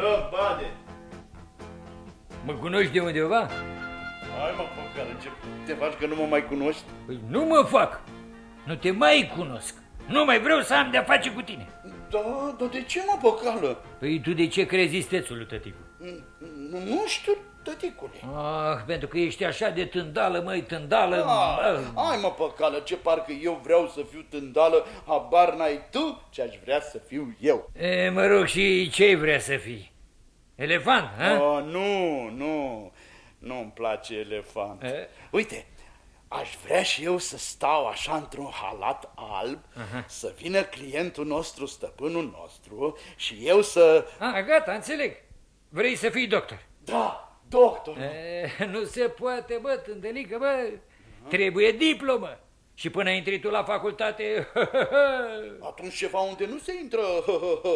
rog, bade. Mă cunoști de undeva? Hai mă, păcare, ce te faci că nu mă mai cunoști? Păi nu mă fac, nu te mai cunosc. Nu mai vreau să am de-a face cu tine. Da, dar de ce mă păcală? Păi tu de ce crezi istețul, tăticu? Nu știu, tăticule. Ah, pentru că ești așa de tândală, măi, tândală. Ah, hai mă, păcală, ce parcă eu vreau să fiu tândală, habar n-ai tu ce aș vrea să fiu eu. E, mă rog, și ce vrea să fii? Elefant, ha? Oh, nu, nu, nu-mi place elefant. E? Uite, aș vrea și eu să stau așa într-un halat alb, Aha. să vină clientul nostru, stăpânul nostru, și eu să... Ah, gata, înțeleg. Vrei să fii doctor. Da, doctor. E, nu se poate, bă, tândelică, bă. Trebuie diplomă. Și până intri tu la facultate, Atunci ceva unde nu se intră...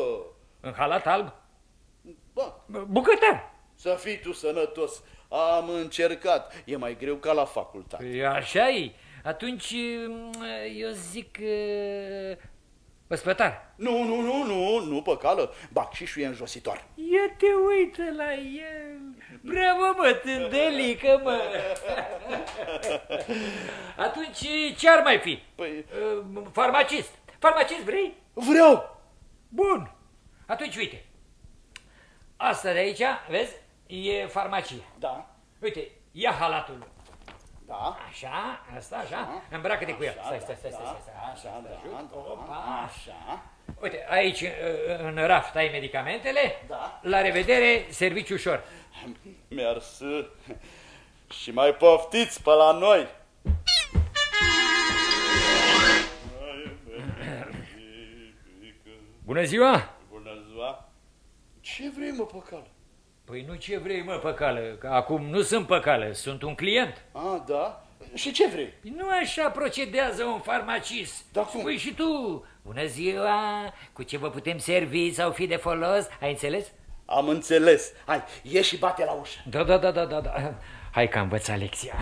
în halat alb, Bă, bucătar. să fii tu sănătos. Am încercat. E mai greu ca la facultate. Păi așa e. Atunci, mm, eu zic... uh, Ospătar. Nu, nu, nu, nu, nu, păcală. Bacșișul e înjositor. Ia te uită la el. Bravo, mă, tândelică, mă. Atunci, ce ar mai fi? Păi, Uh, Farmacist. Farmacist vrei? vreau. Bun. Atunci, uite. Asta de aici, vezi, e farmacie. Da, Uite, ia halatul. Da. Așa, asta, așa, îmbracă-te cu el. Stai, stai, stai, stai, da, stai. Așa, da, da, Opa. așa. Uite, aici, uh, în raft, ai medicamentele. Da. La revedere, serviciu ușor. Mersi. Și mai poftiți pe la noi. Bună ziua! Bună ziua. Ce vrei, mă, păcală? Păi nu ce vrei, mă, păcală, că acum nu sunt păcală, sunt un client. A, da? Și ce vrei? Păi Nu așa procedează un farmacist. Da, cum? Spui și tu, bună ziua, cu ce vă putem servi sau fi de folos, ai înțeles? Am înțeles. Hai, ieși și bate la ușă. Da, da, da, da, da, da. Hai că am învățat lecția.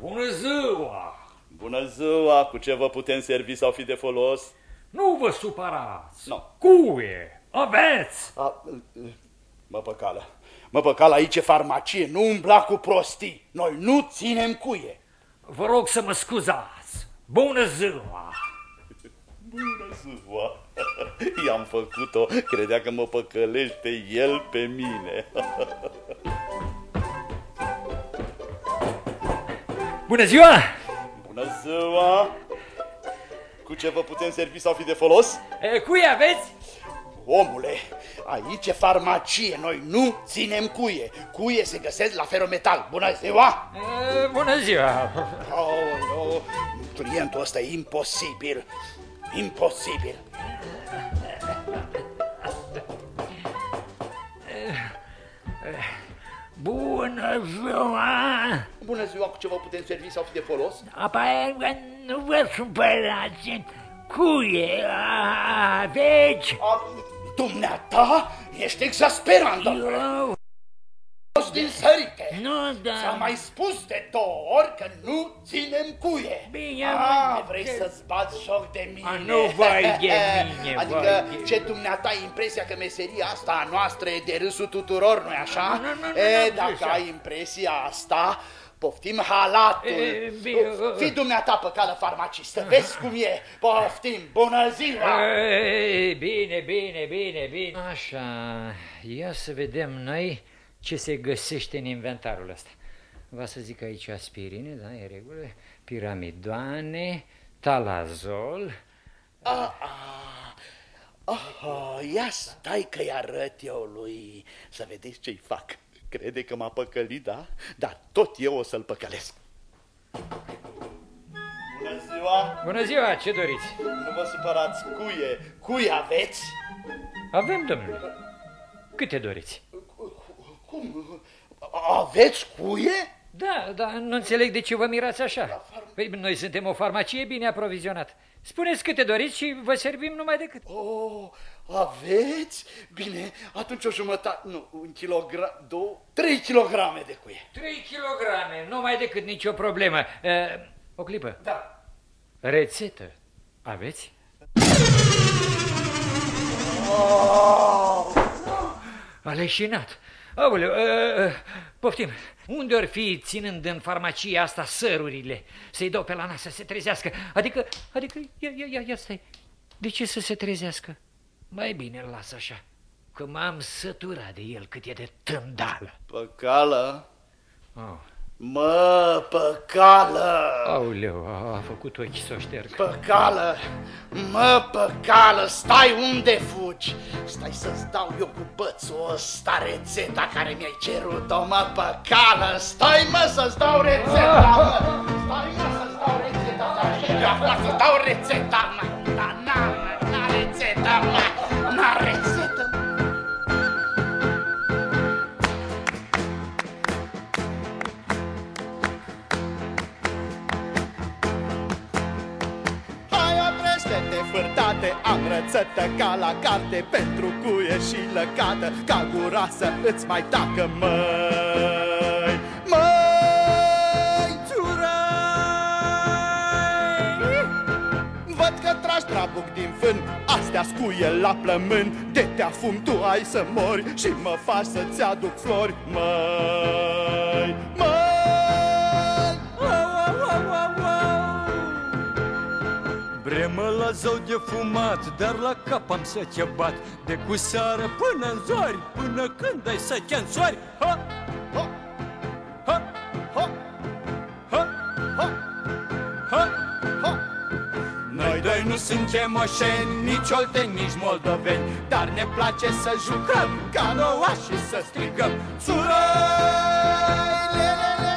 Bună ziua! Bună ziua, cu ce vă putem servi sau fi de folos? Nu vă supărați! Nu. Cuie! Aveți! A, mă păcală. Mă păcală, aici e farmacie, nu umbla cu prostii. Noi nu ținem cuie. Vă rog să mă scuzați! Bună ziua! Bună ziua! I-am făcut-o, credea că mă păcălește el pe mine. Bună ziua! Bună ziua! Cu ce vă putem servi sau fi de folos? E, Cuie aveți? Omule, aici e farmacie, noi nu ținem cuie. Cuie se găsesc la ferometal. Bună ziua! E, Bună ziua! Oh, oh, clientul ăsta e imposibil. Imposibil. Bună ziua! Bună ziua, cu ce vă putem servi sau fi de folos? Apoi, nu vă supărați, cuie aveți? A, dumneata, ești exasperant, Eu... Toți din sărite. Nu, Ți-am da. mai spus de două ori că nu ținem cuie. Bine, ah, mă, vrei ce- să-ți bați joc de mine. A, nu, vai de mine, Adică vai de- ce dumneata ai impresia că meseria asta a noastră e de râsul tuturor, nu-i așa? Nu, nu, nu, e, nu, dacă așa. ai impresia asta, poftim halatul. E, bine, Fii dumneata pe cală farmacistă, vezi cum e. Poftim, bună ziua! Ei, bine, bine, bine, bine. Așa, ia să vedem noi ce se găsește în inventarul ăsta. Va să zic aici aspirine, da, e regulă, piramidoane, talazol. Ah, ah, ah, ia stai că-i arăt eu lui să vedeți ce-i fac. Crede că m-a păcălit, da? Dar tot eu o să-l păcălesc. Bună ziua! Bună ziua, ce doriți? Nu vă supărați, cuie, cuie aveți? Avem, domnule. Câte doriți? Cum? Aveți cuie? Da, da, nu înțeleg de ce vă mirați așa. Păi noi suntem o farmacie bine aprovizionată. Spuneți câte doriți și vă servim numai decât. Oh, aveți? Bine, atunci o jumătate, nu, un kilogram, două, trei kilograme de cuie. 3 kilograme, numai decât nicio problemă. Uh, o clipă. Da. Rețetă. Aveți? Oh, Aleșinat. Aoleu, uh, uh, poftim. Unde ori fi ținând în farmacia asta sărurile? Să-i dau pe la nas să se trezească. Adică, adică, ia, ia, ia, ia stai. De ce să se trezească? Mai bine îl las așa, că m-am săturat de el cât e de tândală. Păcală? Oh. Mă, păcală! Aoleu, a, a făcut ochii să o șterg. Păcală! Mă, păcală, stai unde fugi? Stai să-ți dau eu cu bățul ăsta rețeta care mi-ai cerut-o, mă, păcală! Stai, mă, să-ți dau rețeta, oprește-te, fârtate, am rățătă ca la carte Pentru cuie și lăcată, ca gura să îți mai tacă, măi Măi, țurai Văd că tragi trabuc din fân, astea scuie la plămân De te afum tu ai să mori și mă faci să-ți aduc flori Măi, la zău de fumat, dar la cap am să te bat De cu seară până în zori, până când ai să te însori Ha! Ha! Ha! Ha! Ha! Ha! Ha! Ha! Noi doi nu suntem moșeni, nici olteni, nici moldoveni Dar ne place să jucăm ca noua și să strigăm Țurai, le, le, le,